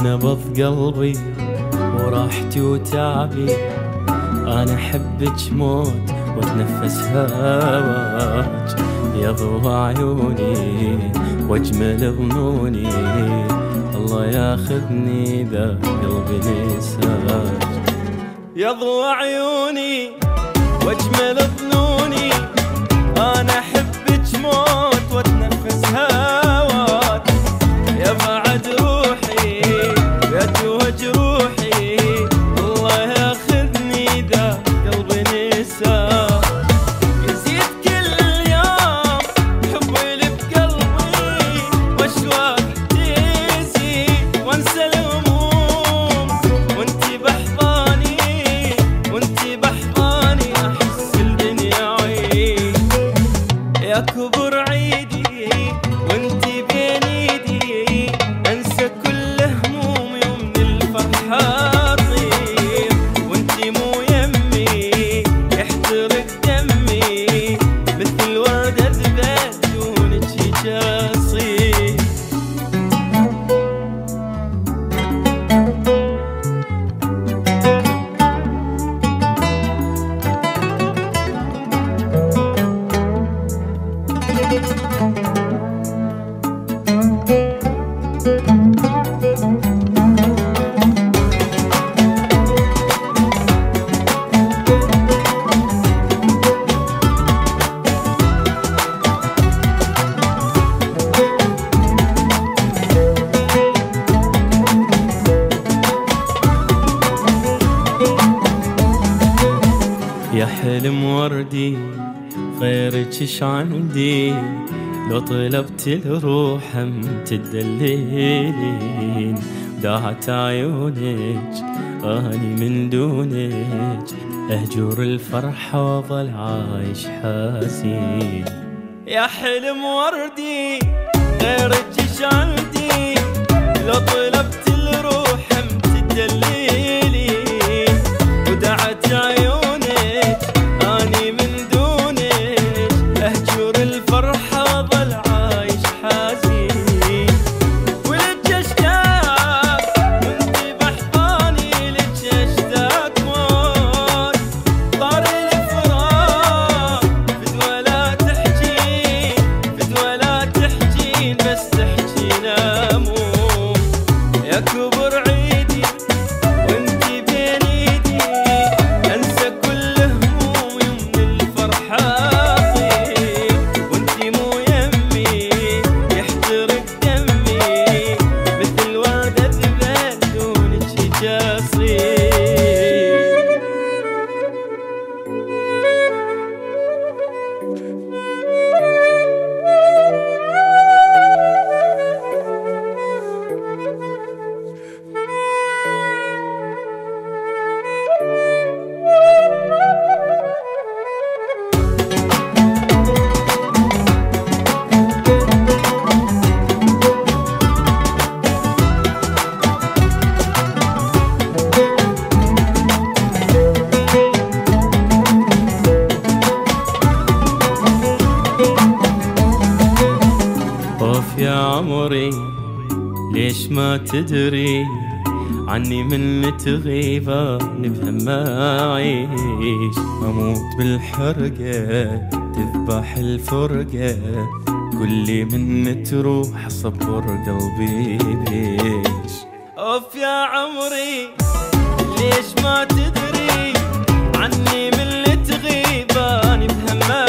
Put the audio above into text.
نبض قلبي وراحتي وتعبي. أنا أحبك موت وأتنفس هواك. يا ضوء عيوني وأجمل ظنوني الله ياخذني ذا قلبي نساك. يا ضوء عيوني وأجمل ظنوني كبر عيدي وانتي يا حلم وردي غيرك إيش عندي لو طلبت الروح هم تدللين؟ داعت عيونك اني من دونك. اهجر الفرحة واظل عايش حزين. يا حلم وردي غيرك عندي. لو طلبت عمري ليش ما تدري عني من تغيبة؟ نفهم ما أعيش أموت بالحرقة تذبح الفرقة. كل من تروح صبر قلبي بيش. أوف يا عمري ليش ما تدري عني من تغيب أنا بهم ما